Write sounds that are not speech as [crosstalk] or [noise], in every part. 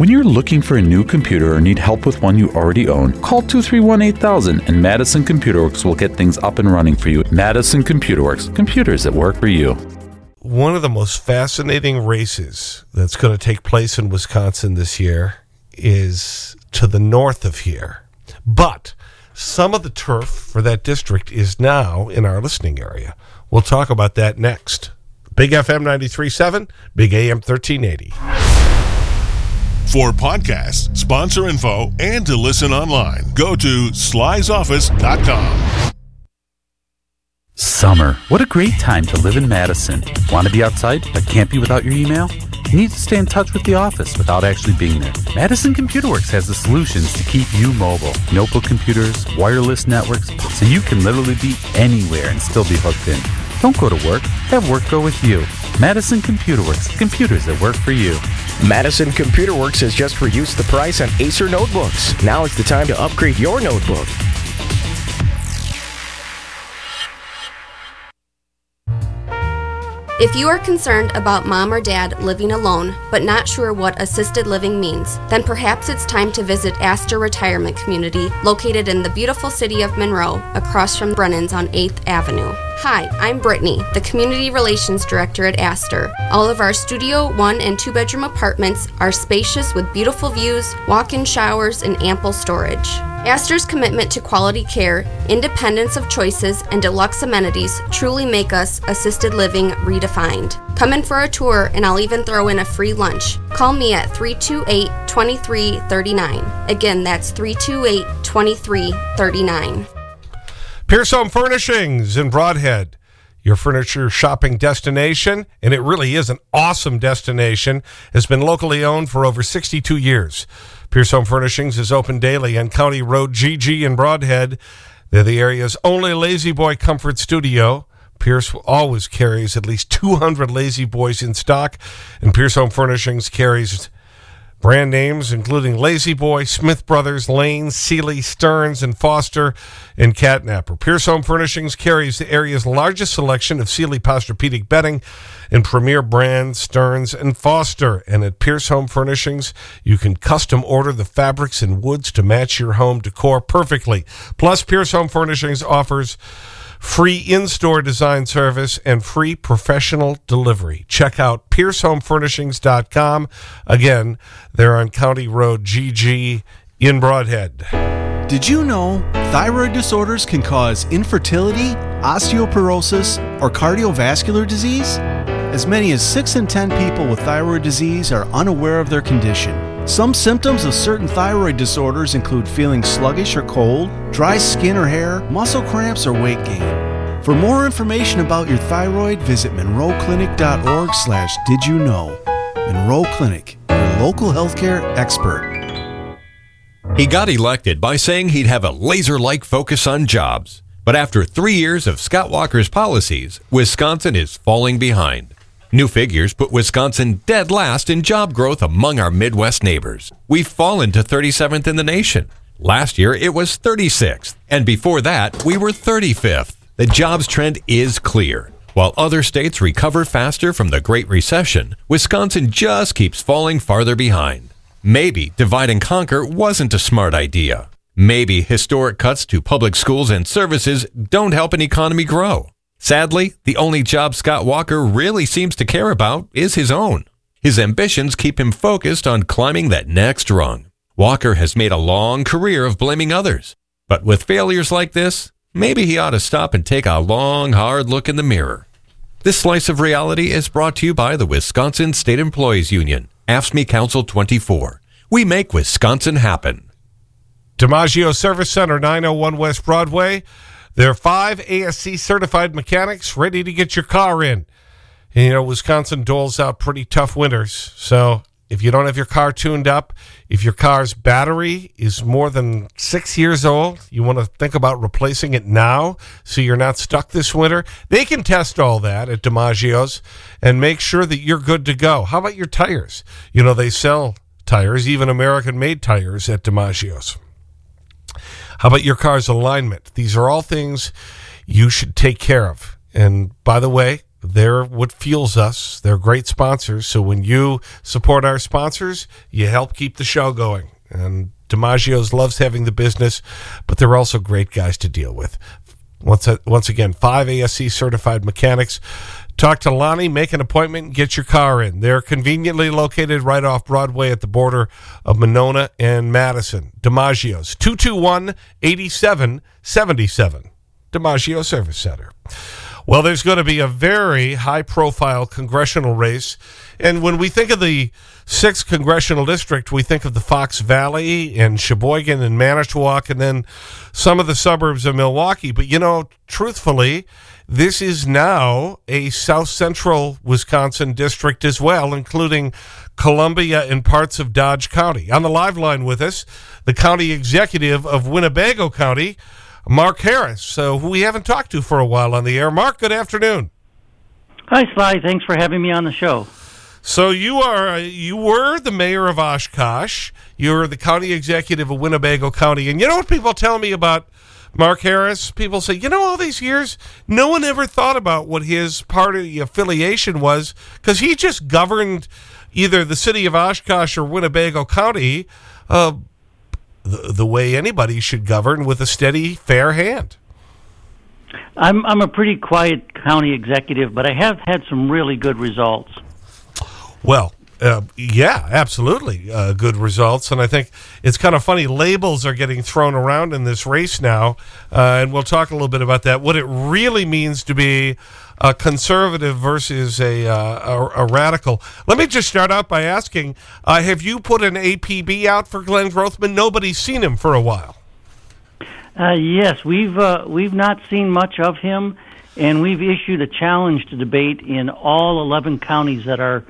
When you're looking for a new computer or need help with one you already own, call 231 8000 and Madison Computer Works will get things up and running for you. Madison Computer Works, computers that work for you. One of the most fascinating races that's going to take place in Wisconsin this year is to the north of here. But some of the turf for that district is now in our listening area. We'll talk about that next. Big FM 93.7, Big AM 1380. For podcasts, sponsor info, and to listen online, go to slysoffice.com. Summer. What a great time to live in Madison. Want to be outside but can't be without your email? You need to stay in touch with the office without actually being there. Madison Computer Works has the solutions to keep you mobile. Notebook computers, wireless networks, so you can literally be anywhere and still be hooked in. Don't go to work, have work go with you. Madison Computer Works, computers that work for you. Madison Computer Works has just reduced the price on Acer notebooks. Now is the time to upgrade your notebook. If you are concerned about mom or dad living alone but not sure what assisted living means, then perhaps it's time to visit Astor Retirement Community located in the beautiful city of Monroe across from Brennan's on 8th Avenue. Hi, I'm Brittany, the Community Relations Director at Astor. All of our studio, one and two bedroom apartments are spacious with beautiful views, walk in showers, and ample storage. Astor's commitment to quality care, independence of choices, and deluxe amenities truly make us assisted living redefined. Come in for a tour, and I'll even throw in a free lunch. Call me at 328 2339. Again, that's 328 2339. Pierce Home Furnishings in Brodhead, your furniture shopping destination, and it really is an awesome destination, has been locally owned for over 62 years. Pierce Home Furnishings is open daily on County Road GG in Brodhead. They're the area's only La-Z-Boy Comfort Studio. Pierce always carries at least 200 La-Z-Boys in stock, and Pierce Home Furnishings carries brand names including La-Z-Boy, Smith Brothers, Lane, Sealy, Stearns, and Foster, and Catnapper. Pierce Home Furnishings carries the area's largest selection of Sealy Posturepedic bedding and premier brands Stearns and Foster. And at Pierce Home Furnishings, you can custom order the fabrics and woods to match your home decor perfectly. Plus, Pierce Home Furnishings offers free in-store design service, and free professional delivery. Check out piercehomefurnishings.com. Again, they're on County Road GG in Brodhead. Did you know thyroid disorders can cause infertility, osteoporosis, or cardiovascular disease? As many as 6 in 10 people with thyroid disease are unaware of their condition. Some symptoms of certain thyroid disorders include feeling sluggish or cold, dry skin or hair, muscle cramps, or weight gain. For more information about your thyroid, visit monroeclinic.org slash did you know. Monroe Clinic, your local healthcare expert. He got elected by saying he'd have a laser-like focus on jobs. But after three years of Scott Walker's policies, Wisconsin is falling behind. New figures put Wisconsin dead last in job growth among our Midwest neighbors. We've fallen to 37th in the nation. Last year, it was 36th. And before that, we were 35th. The jobs trend is clear. While other states recover faster from the Great Recession, Wisconsin just keeps falling farther behind. Maybe divide and conquer wasn't a smart idea. Maybe historic cuts to public schools and services don't help an economy grow. Sadly, the only job Scott Walker really seems to care about is his own. His ambitions keep him focused on climbing that next rung. Walker has made a long career of blaming others. But with failures like this, maybe he ought to stop and take a long, hard look in the mirror. This slice of reality is brought to you by the Wisconsin State Employees Union, AFSCME Council 24. We make Wisconsin happen. DiMaggio Service Center, 901 West Broadway. There are five ASE certified mechanics ready to get your car in. And, you know, Wisconsin doles out pretty tough winters. So if you don't have your car tuned up, if your car's battery is more than six years old, you want to think about replacing it now so you're not stuck this winter. They can test all that at DiMaggio's and make sure that you're good to go. How about your tires? You know, they sell tires, even American-made tires at DiMaggio's. How about your car's alignment? These are all things you should take care of. And by the way, they're what fuels us. They're great sponsors. So when you support our sponsors, you help keep the show going. And DiMaggio's loves having the business, but they're also great guys to deal with. Once, uh, once again, five ASE certified mechanics. Talk to Lonnie, make an appointment, get your car in. They're conveniently located right off Broadway at the border of Monona and Madison. DiMaggio's 221 8777. DiMaggio Service Center. Well, there's going to be a very high profile congressional race. And when we think of the 6th congressional district, we think of the Fox Valley and Sheboygan and Manitowoc and then some of the suburbs of Milwaukee. But, you know, truthfully, this is now a south central Wisconsin district as well, including Columbia and parts of Dodge County. On the live line with us, the county executive of Winnebago County, Mark Harris, uh, who we haven't talked to for a while on the air. Mark, good afternoon. Hi, Sly. Thanks for having me on the show. So you are you were the mayor of Oshkosh. You're the county executive of Winnebago County. And you know what people tell me about Mark Harris? People say, you know, all these years, no one ever thought about what his party affiliation was because he just governed either the city of Oshkosh or Winnebago County uh, the, the way anybody should govern with a steady, fair hand. I'm, I'm a pretty quiet county executive, but I have had some really good results. Well, uh, yeah, absolutely. Uh, good results. And I think it's kind of funny. Labels are getting thrown around in this race now. Uh, and we'll talk a little bit about that. What it really means to be a conservative versus a, uh, a, a, radical. Let me just start out by asking uh, Have you put an APB out for Glenn Grothman? Nobody's seen him for a while. Uh, yes, we've, we've not seen much of him. And we've issued a challenge to debate in all 11 counties that are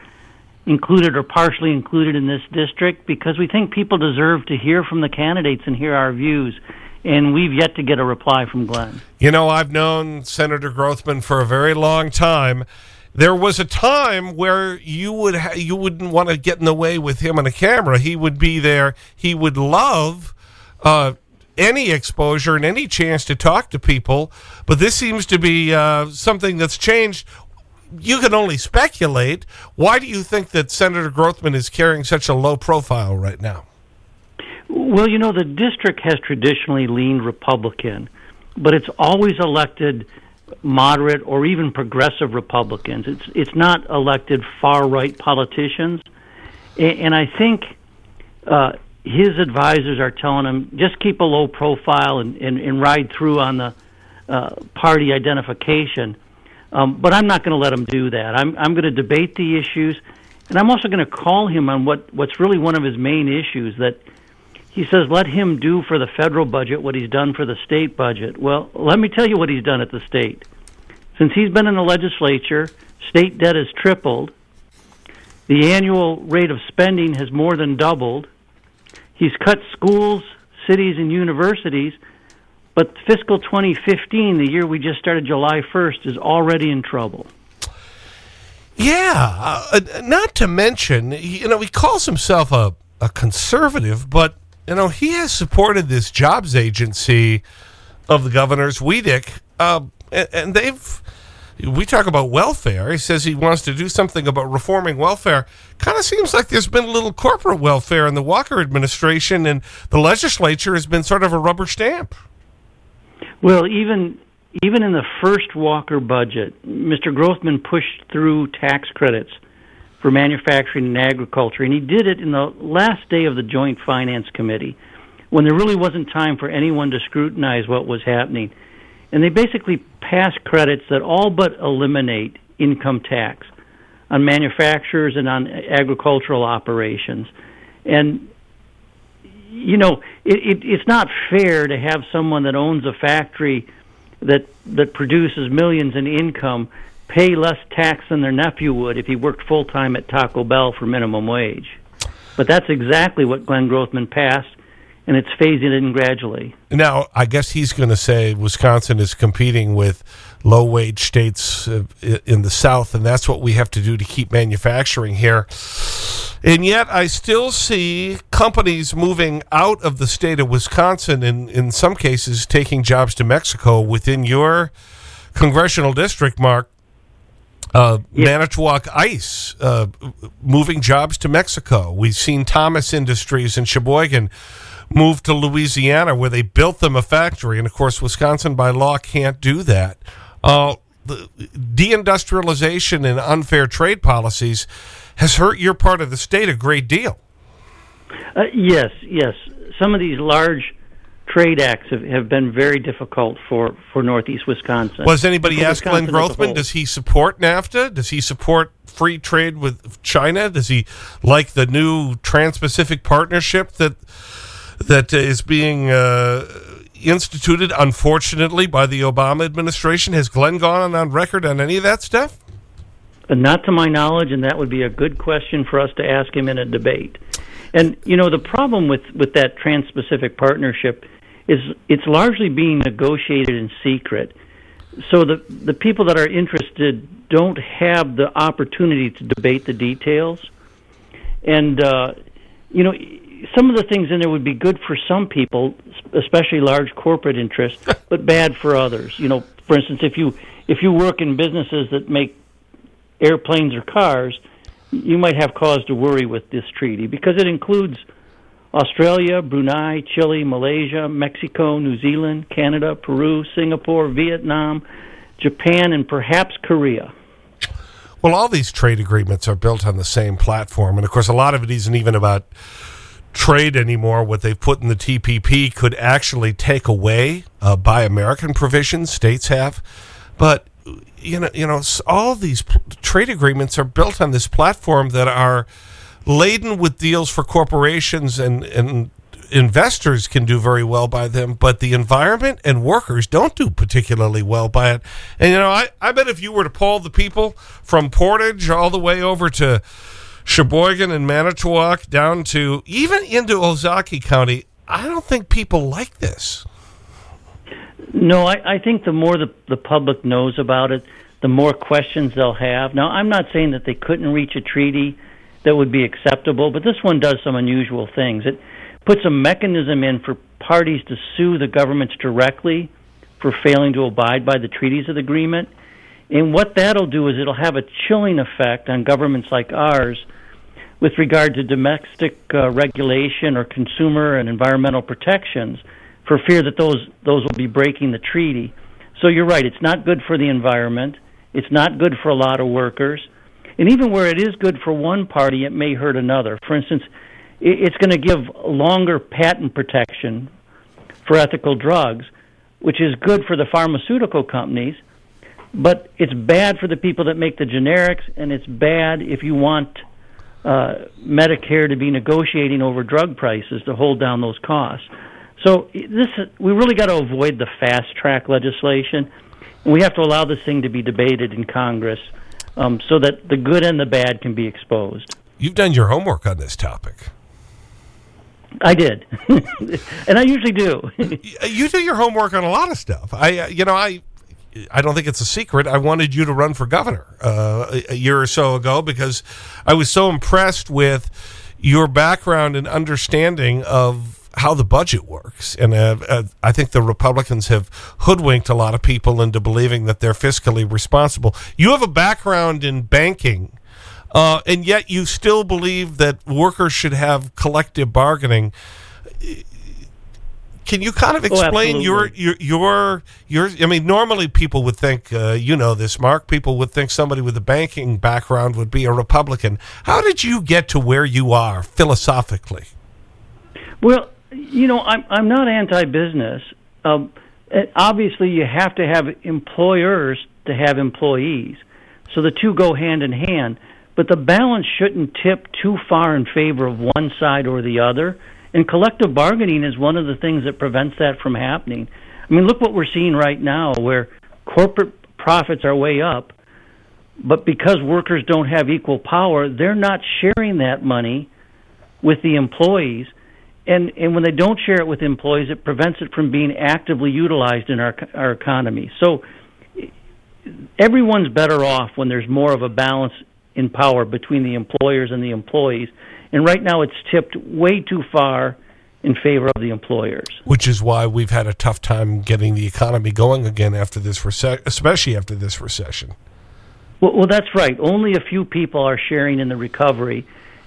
included or partially included in this district because we think people deserve to hear from the candidates and hear our views. And we've yet to get a reply from Glenn. You know, I've known Senator Grothman for a very long time. There was a time where you, would you wouldn't want to get in the way with him on a camera. He would be there. He would love uh, any exposure and any chance to talk to people. But this seems to be uh, something that's changed you can only speculate. Why do you think that Senator Grothman is carrying such a low profile right now? Well, you know, the district has traditionally leaned Republican, but it's always elected moderate or even progressive Republicans. It's it's not elected far right politicians, and, and I think uh, his advisors are telling him just keep a low profile and, and, and ride through on the uh, party identification. Um, but I'm not going to let him do that. I'm, I'm going to debate the issues, and I'm also going to call him on what, what's really one of his main issues that he says let him do for the federal budget what he's done for the state budget. Well, let me tell you what he's done at the state. Since he's been in the legislature, state debt has tripled. The annual rate of spending has more than doubled. He's cut schools, cities, and universities – but fiscal 2015, the year we just started July 1st, is already in trouble. Yeah, uh, not to mention, you know, he calls himself a, a conservative, but, you know, he has supported this jobs agency of the governor's, WEDC, uh, and, and they've, we talk about welfare. He says he wants to do something about reforming welfare. Kind of seems like there's been a little corporate welfare in the Walker administration, and the legislature has been sort of a rubber stamp. Well, even even in the first Walker budget, Mr. Grothman pushed through tax credits for manufacturing and agriculture, and he did it in the last day of the Joint Finance Committee when there really wasn't time for anyone to scrutinize what was happening. And they basically passed credits that all but eliminate income tax on manufacturers and on agricultural operations. And you know, it, it, it's not fair to have someone that owns a factory that that produces millions in income pay less tax than their nephew would if he worked full time at Taco Bell for minimum wage. But that's exactly what Glenn Grothman passed, and it's phasing in gradually. Now, I guess he's going to say Wisconsin is competing with low wage states uh, in the South, and that's what we have to do to keep manufacturing here. And yet I still see companies moving out of the state of Wisconsin and in some cases taking jobs to Mexico within your congressional district, Mark. Uh, Manitowoc Ice uh, moving jobs to Mexico. We've seen Thomas Industries in Sheboygan move to Louisiana where they built them a factory. And of course, Wisconsin by law can't do that. Uh, the deindustrialization and unfair trade policies has hurt your part of the state a great deal. Uh, yes, yes. Some of these large trade acts have, have been very difficult for, for Northeast Wisconsin. Was anybody asked Glenn Grothman, does he support NAFTA? Does he support free trade with China? Does he like the new Trans-Pacific Partnership that that is being uh, instituted, unfortunately, by the Obama administration? Has Glenn gone on record on any of that stuff? Uh, not to my knowledge, and that would be a good question for us to ask him in a debate. And, you know, the problem with, with that Trans Pacific Partnership is it's largely being negotiated in secret. So the the people that are interested don't have the opportunity to debate the details, and uh, you know some of the things in there would be good for some people, especially large corporate interests, [laughs] but bad for others. You know, for instance, if you if you work in businesses that make airplanes or cars, you might have cause to worry with this treaty because it includes Australia, Brunei, Chile, Malaysia, Mexico, New Zealand, Canada, Peru, Singapore, Vietnam, Japan, and perhaps Korea. Well, all these trade agreements are built on the same platform. And of course, a lot of it isn't even about trade anymore. What they've put in the TPP could actually take away uh, Buy American provisions states have. But, you know, you know all these trade agreements are built on this platform that are laden with deals for corporations and, and investors can do very well by them, but the environment and workers don't do particularly well by it. And, you know, I, I bet if you were to poll the people from Portage all the way over to Sheboygan and Manitowoc down to even into Ozaukee County, I don't think people like this. No, I, I think the more the, the public knows about it, the more questions they'll have. Now, I'm not saying that they couldn't reach a treaty that would be acceptable, but this one does some unusual things. It puts a mechanism in for parties to sue the governments directly for failing to abide by the treaties of the agreement. And what that'll do is it'll have a chilling effect on governments like ours with regard to domestic uh, regulation or consumer and environmental protections for fear that those those will be breaking the treaty. So you're right, it's not good for the environment. It's not good for a lot of workers. And even where it is good for one party, it may hurt another. For instance, it's going to give longer patent protection for ethical drugs, which is good for the pharmaceutical companies, but it's bad for the people that make the generics, and it's bad if you want uh, Medicare to be negotiating over drug prices to hold down those costs. So this we really got to avoid the fast track legislation. We have to allow this thing to be debated in Congress um, so that the good and the bad can be exposed. You've done your homework on this topic. I did, [laughs] and I usually do. [laughs] you do your homework on a lot of stuff. I, uh, you know, I, I don't think it's a secret. I wanted you to run for governor uh, a year or so ago because I was so impressed with your background and understanding of how the budget works. And uh, uh, I think the Republicans have hoodwinked a lot of people into believing that they're fiscally responsible. You have a background in banking, uh, and yet you still believe that workers should have collective bargaining. Can you kind of oh, explain oh, your, your, your, your, I mean, normally people would think, uh, you know this, Mark, people would think somebody with a banking background would be a Republican. How did you get to where you are philosophically? Well, you know, I'm I'm not anti-business. Um, obviously, you have to have employers to have employees, so the two go hand in hand. But the balance shouldn't tip too far in favor of one side or the other. And collective bargaining is one of the things that prevents that from happening. I mean, look what we're seeing right now, where corporate profits are way up, but because workers don't have equal power, they're not sharing that money with the employees and and when they don't share it with employees, it prevents it from being actively utilized in our our economy. So everyone's better off when there's more of a balance in power between the employers and the employees. And right now, it's tipped way too far in favor of the employers. Which is why we've had a tough time getting the economy going again after this recession, especially after this recession. Well, well, that's right. Only a few people are sharing in the recovery,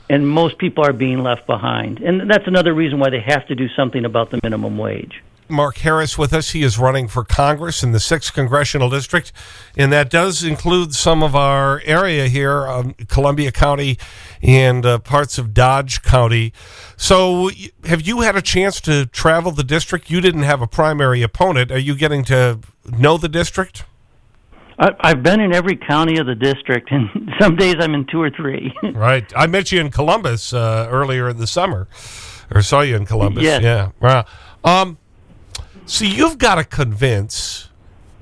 and most people are being left behind. And that's another reason why they have to do something about the minimum wage. Mark Harris with us. He is running for Congress in the 6th Congressional District, and that does include some of our area here, um, Columbia County and uh, parts of Dodge County. So have you had a chance to travel the district? You didn't have a primary opponent. Are you getting to know the district? I've been in every county of the district, and [laughs] some days I'm in two or three. [laughs] right. I met you in Columbus uh, earlier in the summer, or saw you in Columbus. Yes. Yeah. Wow. Um, so you've got to convince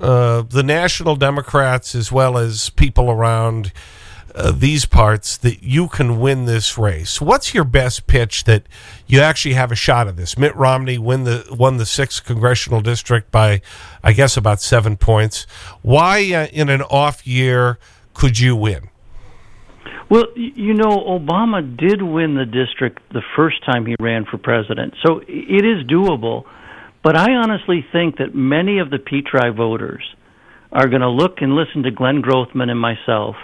uh, the national Democrats as well as people around uh, these parts that you can win this race. What's your best pitch that you actually have a shot at this? Mitt Romney win the, won the 6th congressional district by, I guess, about seven points. Why uh, in an off year could you win? Well, you know, Obama did win the district the first time he ran for president, so it is doable. But I honestly think that many of the Petri voters are going to look and listen to Glenn Grothman and myself,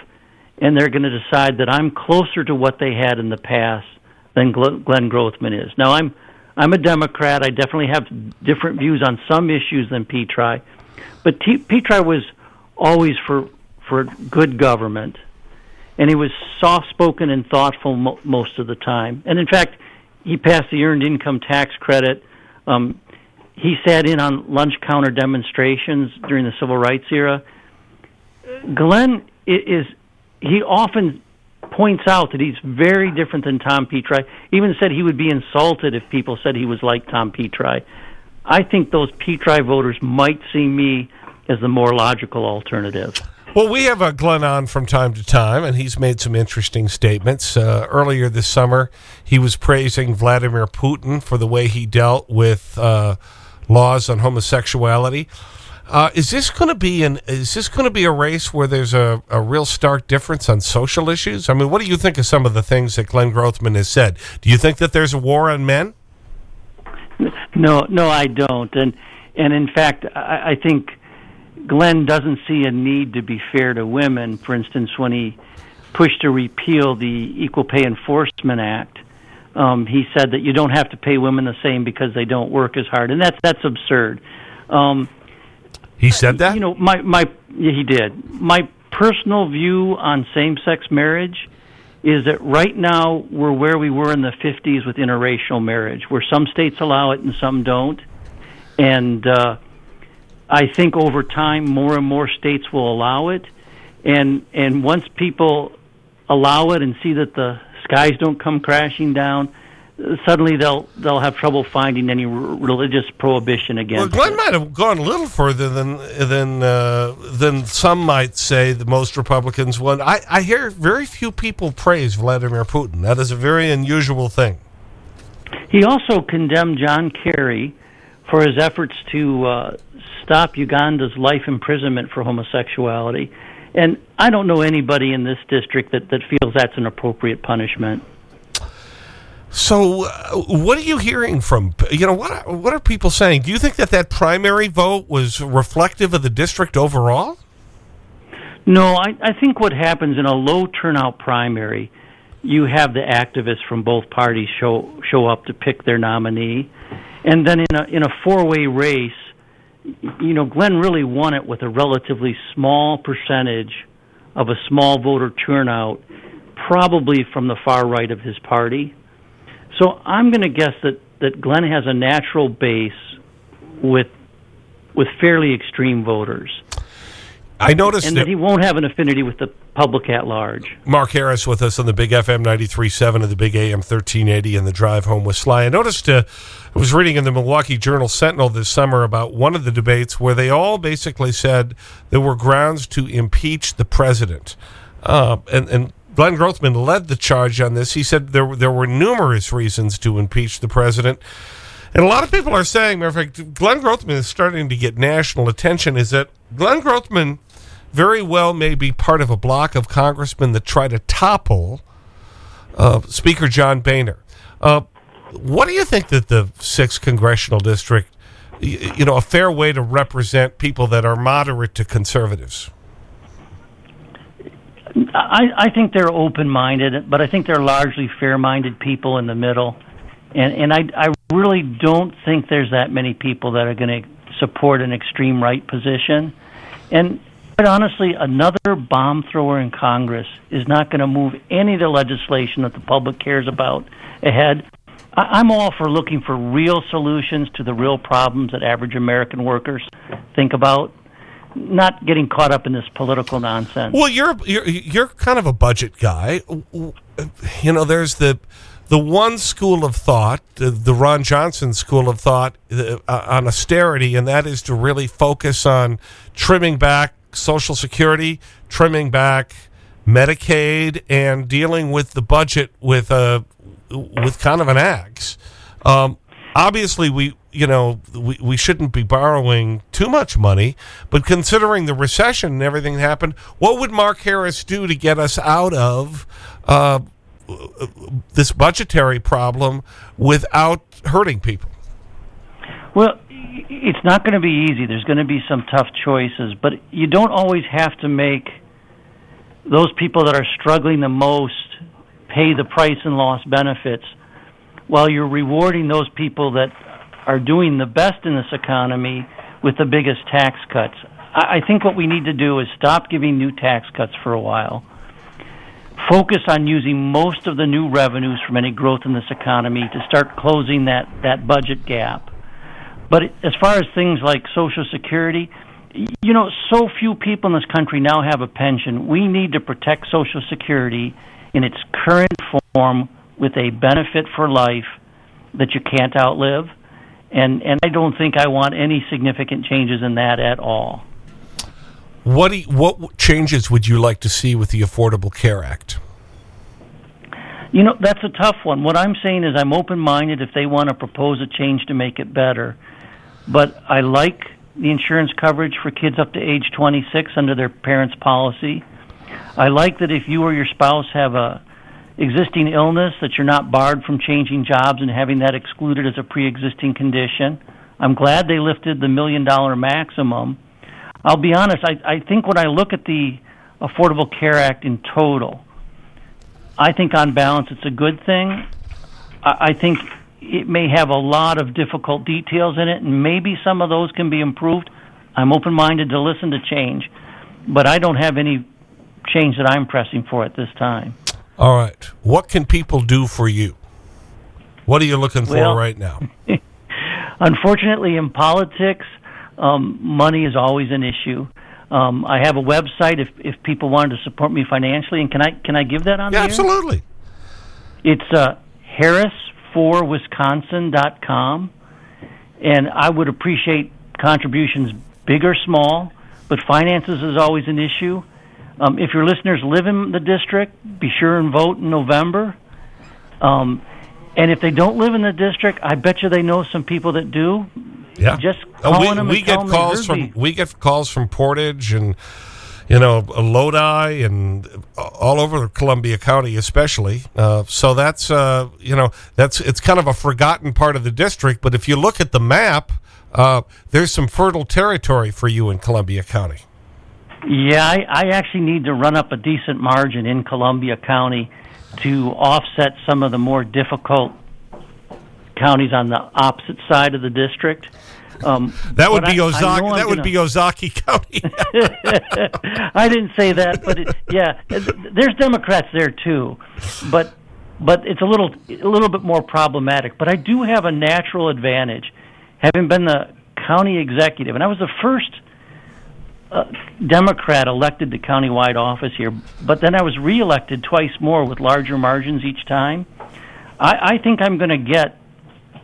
and they're going to decide that I'm closer to what they had in the past than Glenn Grothman is. Now, I'm I'm a Democrat. I definitely have different views on some issues than Petri, but T- Petri was always for for good government, and he was soft-spoken and thoughtful mo- most of the time. And in fact, he passed the earned income tax credit. Um, he sat in on lunch counter demonstrations during the civil rights era. Glenn is he often points out that he's very different than Tom Petri. Even said he would be insulted if people said he was like Tom Petri. I think those Petri voters might see me as the more logical alternative. Well, we have a Glenn on from time to time, and he's made some interesting statements. Uh, earlier this summer, he was praising Vladimir Putin for the way he dealt with uh, laws on homosexuality. Uh, is this going to be an is this going to be a race where there's a, a real stark difference on social issues? I mean, what do you think of some of the things that Glenn Grothman has said? Do you think that there's a war on men? No, no, I don't. And and in fact, I, I think Glenn doesn't see a need to be fair to women. For instance, when he pushed to repeal the Equal Pay Enforcement Act, um, he said that you don't have to pay women the same because they don't work as hard, and that's that's absurd. Um, he said that. You know, my my yeah, he did. My personal view on same-sex marriage is that right now we're where we were in the 50s with interracial marriage, where some states allow it and some don't, and uh, I think over time more and more states will allow it, and and once people allow it and see that the skies don't come crashing down, suddenly they'll they'll have trouble finding any religious prohibition against. Well, Glenn might have gone a little further than than uh, than some might say. The most Republicans want. I I hear very few people praise Vladimir Putin. That is a very unusual thing. He also condemned John Kerry for his efforts to uh, stop Uganda's life imprisonment for homosexuality. And I don't know anybody in this district that, that feels that's an appropriate punishment. So, uh, what are you hearing from, you know, what, are, what are people saying? Do you think that that primary vote was reflective of the district overall? No, I, I think what happens in a low turnout primary, you have the activists from both parties show, show up to pick their nominee. And then in a, in a four way race, you know, Glenn really won it with a relatively small percentage of a small voter turnout, probably from the far right of his party. So I'm going to guess that, that Glenn has a natural base with with fairly extreme voters. I noticed and that, that he won't have an affinity with the public at large. Mark Harris with us on the Big FM 93.7 and the Big AM 1380 and the Drive Home with Sly. I noticed uh, I was reading in the Milwaukee Journal Sentinel this summer about one of the debates where they all basically said there were grounds to impeach the president. Uh, and, and Glenn Grothman led the charge on this. He said there, there were numerous reasons to impeach the president. And a lot of people are saying, matter of fact, Glenn Grothman is starting to get national attention, is that Glenn Grothman very well may be part of a block of congressmen that try to topple uh, Speaker John Boehner. Uh, what do you think that the 6th Congressional District, you know, a fair way to represent people that are moderate to conservatives? I, I think they're open-minded, but I think they're largely fair-minded people in the middle, and and I I really don't think there's that many people that are going to support an extreme right position, and quite honestly, another bomb thrower in Congress is not going to move any of the legislation that the public cares about ahead. I'm all for looking for real solutions to the real problems that average American workers think about not getting caught up in this political nonsense. Well, you're you're you're kind of a budget guy. You know, there's the the one school of thought, the, the Ron Johnson school of thought uh, on austerity, and that is to really focus on trimming back Social Security, trimming back Medicaid, and dealing with the budget with a with kind of an axe. Um, obviously, we you know, we, we shouldn't be borrowing too much money, but considering the recession and everything that happened, what would Mark Harris do to get us out of uh, this budgetary problem without hurting people? Well, it's not going to be easy. There's going to be some tough choices, but you don't always have to make those people that are struggling the most pay the price and loss benefits while you're rewarding those people that are doing the best in this economy with the biggest tax cuts. I think what we need to do is stop giving new tax cuts for a while. Focus on using most of the new revenues from any growth in this economy to start closing that, that budget gap. But as far as things like Social Security, you know, so few people in this country now have a pension. We need to protect Social Security in its current form with a benefit for life that you can't outlive and and I don't think I want any significant changes in that at all. What you, what changes would you like to see with the Affordable Care Act? You know, that's a tough one. What I'm saying is I'm open-minded if they want to propose a change to make it better. But I like the insurance coverage for kids up to age 26 under their parents' policy. I like that if you or your spouse have a existing illness that you're not barred from changing jobs and having that excluded as a pre-existing condition. I'm glad they lifted the million dollar maximum. I'll be honest, I, I think when I look at the Affordable Care Act in total, I think on balance it's a good thing. I, I think it may have a lot of difficult details in it, and maybe some of those can be improved. I'm open minded to listen to change, but I don't have any change that I'm pressing for at this time. All right. What can people do for you? What are you looking for well, right now? [laughs] unfortunately, in politics, um, money is always an issue. Um, I have a website if if people wanted to support me financially, and can I can I give that on? Yeah, absolutely. It's uh, harrisforwisconsin.com, and I would appreciate contributions, big or small. But finances is always an issue. Um, if your listeners live in the district, be sure and vote in November. Um, and if they don't live in the district, I bet you they know some people that do. Yeah, just oh, calling we, them. We get calls from we get calls from Portage and you know Lodi and all over Columbia County, especially. Uh, so that's uh, you know that's it's kind of a forgotten part of the district. But if you look at the map, uh, there's some fertile territory for you in Columbia County. Yeah, I, I actually need to run up a decent margin in Columbia County to offset some of the more difficult counties on the opposite side of the district. Um, that would be Ozaukee. That would be Ozaukee County. [laughs] [laughs] I didn't say that, but it, yeah, there's Democrats there too, but but it's a little a little bit more problematic. But I do have a natural advantage, having been the county executive, and I was the first uh, Democrat elected to countywide office here, but then I was reelected twice more with larger margins each time. I, I think I'm going to get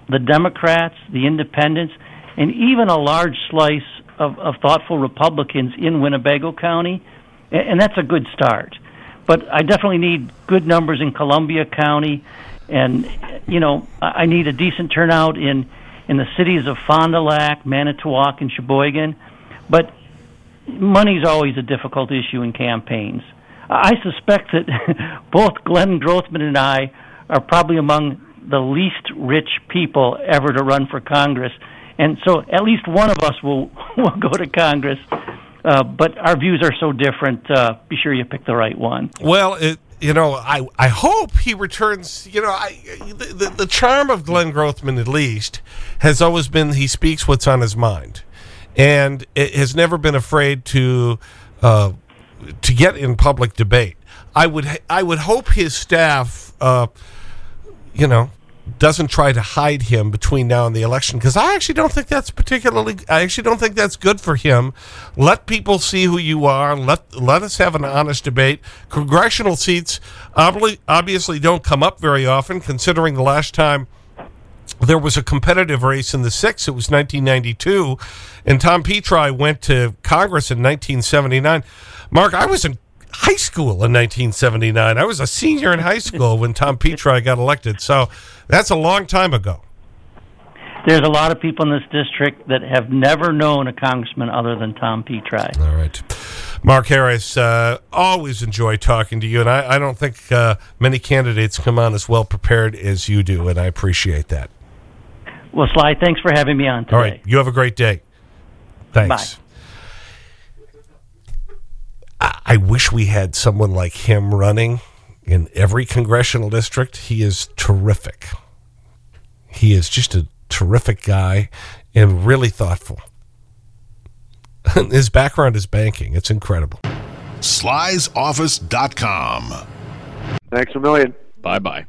the Democrats, the Independents, and even a large slice of, of thoughtful Republicans in Winnebago County, and, and that's a good start. But I definitely need good numbers in Columbia County, and you know I need a decent turnout in in the cities of Fond du Lac, Manitowoc, and Sheboygan. But money's always a difficult issue in campaigns. I suspect that [laughs] both Glenn Grothman and I are probably among the least rich people ever to run for Congress. And so at least one of us will, [laughs] will go to Congress. uh, but our views are so different. Uh, be sure you pick the right one. Well, it, you know, I, I hope he returns. You know, I, the, the, charm of Glenn Grothman, at least, has always been he speaks what's on his mind. And it has never been afraid to, uh, to get in public debate. I would, I would hope his staff, uh, you know, doesn't try to hide him between now and the election because I actually don't think that's particularly I actually don't think that's good for him. Let people see who you are. Let let us have an honest debate. Congressional seats obviously don't come up very often considering the last time there was a competitive race in the six. It was 1992, and Tom Petri went to Congress in 1979. Mark, I was in high school in 1979. I was a senior in high school when Tom [laughs] Petri got elected. So that's a long time ago. There's a lot of people in this district that have never known a congressman other than Tom Petri. All right. Mark Harris, uh, always enjoy talking to you, and I, I don't think uh, many candidates come on as well prepared as you do, and I appreciate that. Well, Sly, thanks for having me on today. All right. You have a great day. Thanks. Bye. I wish we had someone like him running in every congressional district. He is terrific. He is just a terrific guy and really thoughtful. [laughs] His background is banking. It's incredible. Sly'sOffice.com. Thanks a million. Bye bye.